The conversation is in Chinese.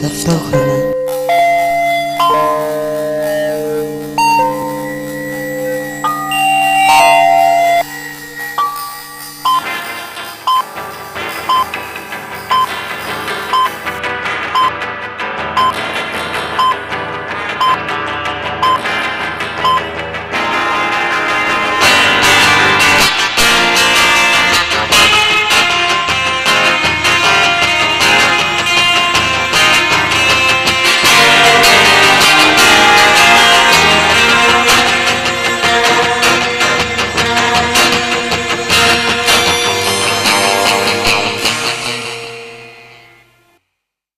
的都很难